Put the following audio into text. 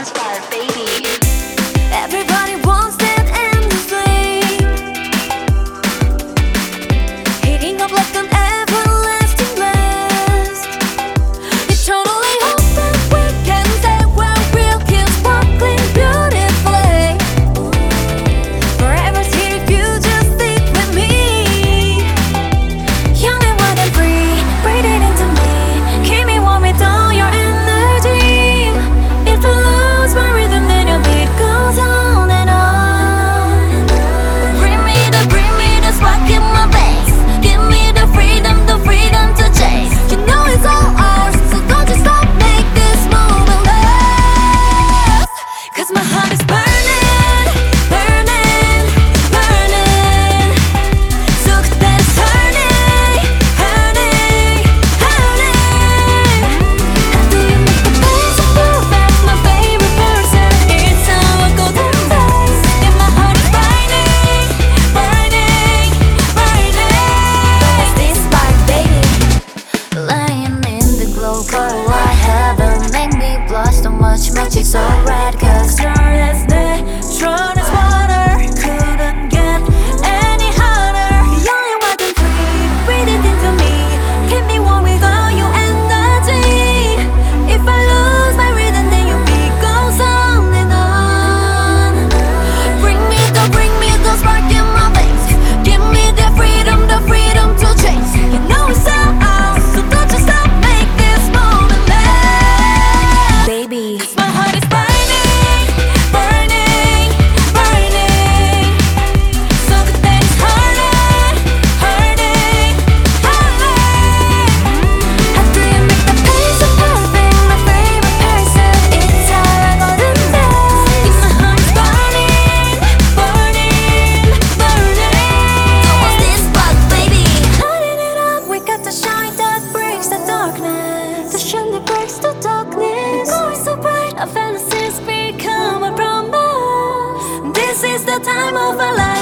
inspired baby. for what happened Make me blush so much, cheeks so red time of our life.